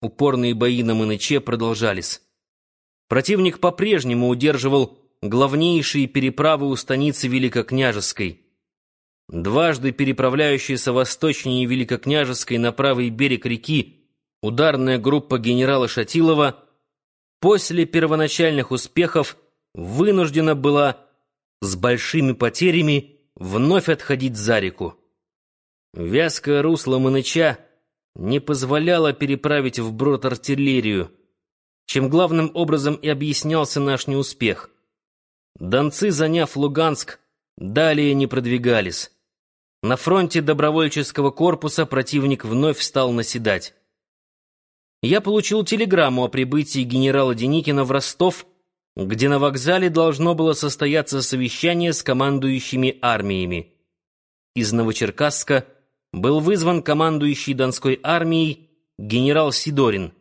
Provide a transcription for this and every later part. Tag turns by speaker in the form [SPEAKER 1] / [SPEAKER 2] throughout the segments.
[SPEAKER 1] Упорные бои на Маныче продолжались. Противник по-прежнему удерживал главнейшие переправы у станицы Великокняжеской. Дважды переправляющаяся восточнее Великокняжеской на правый берег реки ударная группа генерала Шатилова после первоначальных успехов вынуждена была с большими потерями вновь отходить за реку. Вязкое русло Маныча не позволяло переправить вброд артиллерию, чем главным образом и объяснялся наш неуспех. Донцы, заняв Луганск, далее не продвигались. На фронте добровольческого корпуса противник вновь стал наседать. Я получил телеграмму о прибытии генерала Деникина в Ростов, где на вокзале должно было состояться совещание с командующими армиями. Из Новочеркасска был вызван командующий Донской армией генерал Сидорин.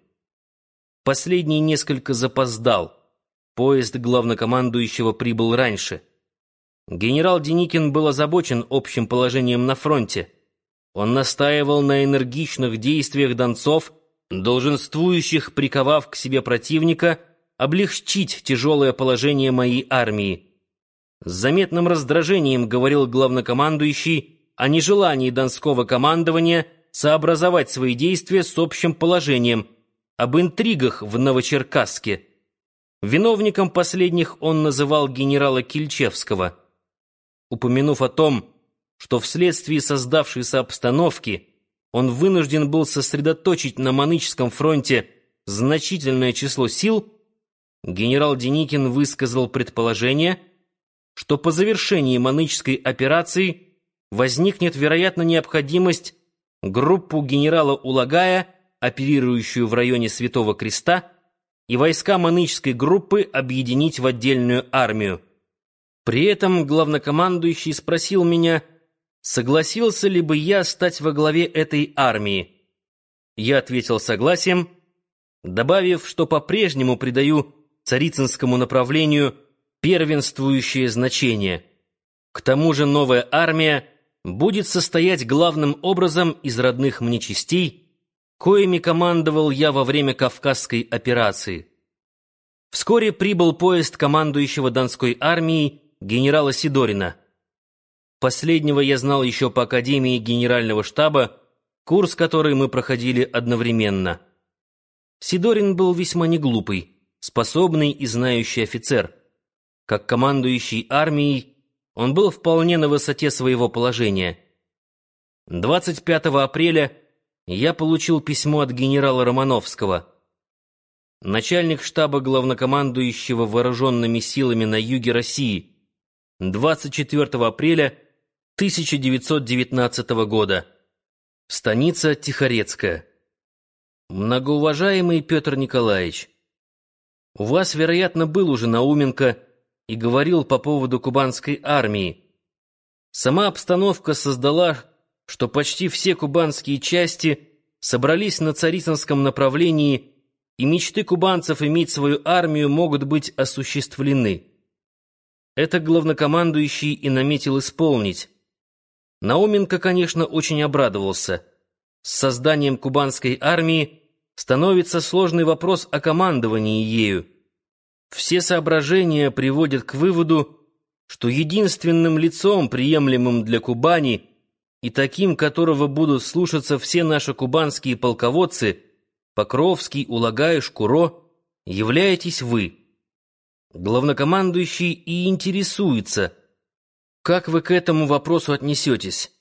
[SPEAKER 1] Последний несколько запоздал. Поезд главнокомандующего прибыл раньше. Генерал Деникин был озабочен общим положением на фронте. Он настаивал на энергичных действиях донцов, долженствующих, приковав к себе противника, облегчить тяжелое положение моей армии. С заметным раздражением говорил главнокомандующий о нежелании донского командования сообразовать свои действия с общим положением, об интригах в Новочеркасске. Виновником последних он называл генерала Кильчевского. Упомянув о том, что вследствие создавшейся обстановки он вынужден был сосредоточить на Маныческом фронте значительное число сил, генерал Деникин высказал предположение, что по завершении Маныческой операции возникнет, вероятно, необходимость группу генерала Улагая, оперирующую в районе Святого Креста, и войска Маныческой группы объединить в отдельную армию. При этом главнокомандующий спросил меня, согласился ли бы я стать во главе этой армии. Я ответил согласием, добавив, что по-прежнему придаю царицынскому направлению первенствующее значение. К тому же новая армия будет состоять главным образом из родных мне частей, коими командовал я во время Кавказской операции. Вскоре прибыл поезд командующего Донской армией генерала Сидорина. Последнего я знал еще по Академии Генерального штаба, курс который мы проходили одновременно. Сидорин был весьма неглупый, способный и знающий офицер. Как командующий армией, он был вполне на высоте своего положения. 25 апреля я получил письмо от генерала Романовского. Начальник штаба главнокомандующего вооруженными силами на юге России. 24 апреля 1919 года. Станица Тихорецкая. Многоуважаемый Петр Николаевич, у вас, вероятно, был уже Науменко и говорил по поводу кубанской армии. Сама обстановка создала что почти все кубанские части собрались на Царицынском направлении, и мечты кубанцев иметь свою армию могут быть осуществлены. Это главнокомандующий и наметил исполнить. Науменко, конечно, очень обрадовался. С созданием кубанской армии становится сложный вопрос о командовании ею. Все соображения приводят к выводу, что единственным лицом, приемлемым для Кубани, и таким, которого будут слушаться все наши кубанские полководцы, Покровский, Улагай, Шкуро, являетесь вы. Главнокомандующий и интересуется, как вы к этому вопросу отнесетесь.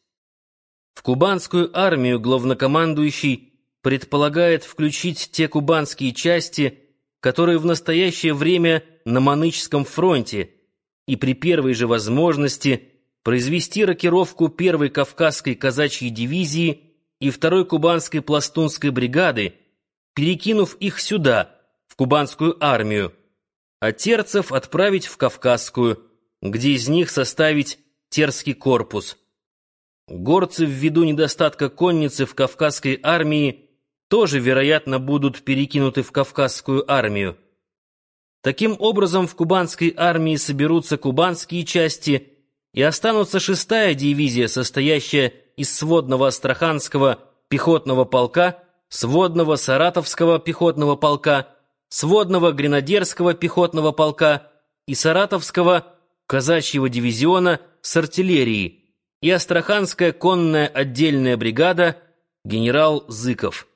[SPEAKER 1] В кубанскую армию главнокомандующий предполагает включить те кубанские части, которые в настоящее время на Маныческом фронте и при первой же возможности – произвести рокировку первой Кавказской казачьей дивизии и второй Кубанской пластунской бригады, перекинув их сюда, в кубанскую армию, а терцев отправить в Кавказскую, где из них составить терский корпус. Горцы ввиду недостатка конницы в Кавказской армии тоже, вероятно, будут перекинуты в Кавказскую армию. Таким образом, в кубанской армии соберутся кубанские части и останутся шестая дивизия, состоящая из сводного Астраханского пехотного полка, сводного Саратовского пехотного полка, сводного Гренадерского пехотного полка и Саратовского казачьего дивизиона с артиллерией и Астраханская конная отдельная бригада генерал Зыков.